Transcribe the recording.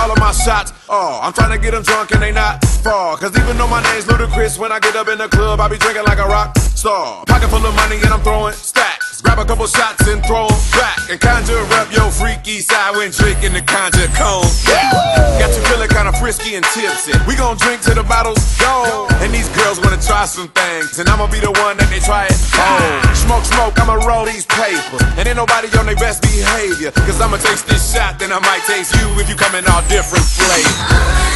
all of my shots. Oh, I'm trying to get them drunk and they not fall. Cause even though my name's Ludacris, when I get up in the club, I be drinking like a rock star. Pocket full of money and I'm throwing stacks. Grab a couple shots and throw 'em back. And conjure up your freaky side when drinking the conjure cone. Got you feeling kinda frisky and tipsy. We gon' drink till the bottle's gone. And these girls wanna try some things. And I'ma be the one that they try it on. Smoke, smoke, I'ma roll these papers. And ain't nobody on their best. Cause I'ma taste this shot, then I might taste you if you come in all different flavors.